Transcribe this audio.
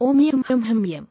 Om hum, hum, Yum.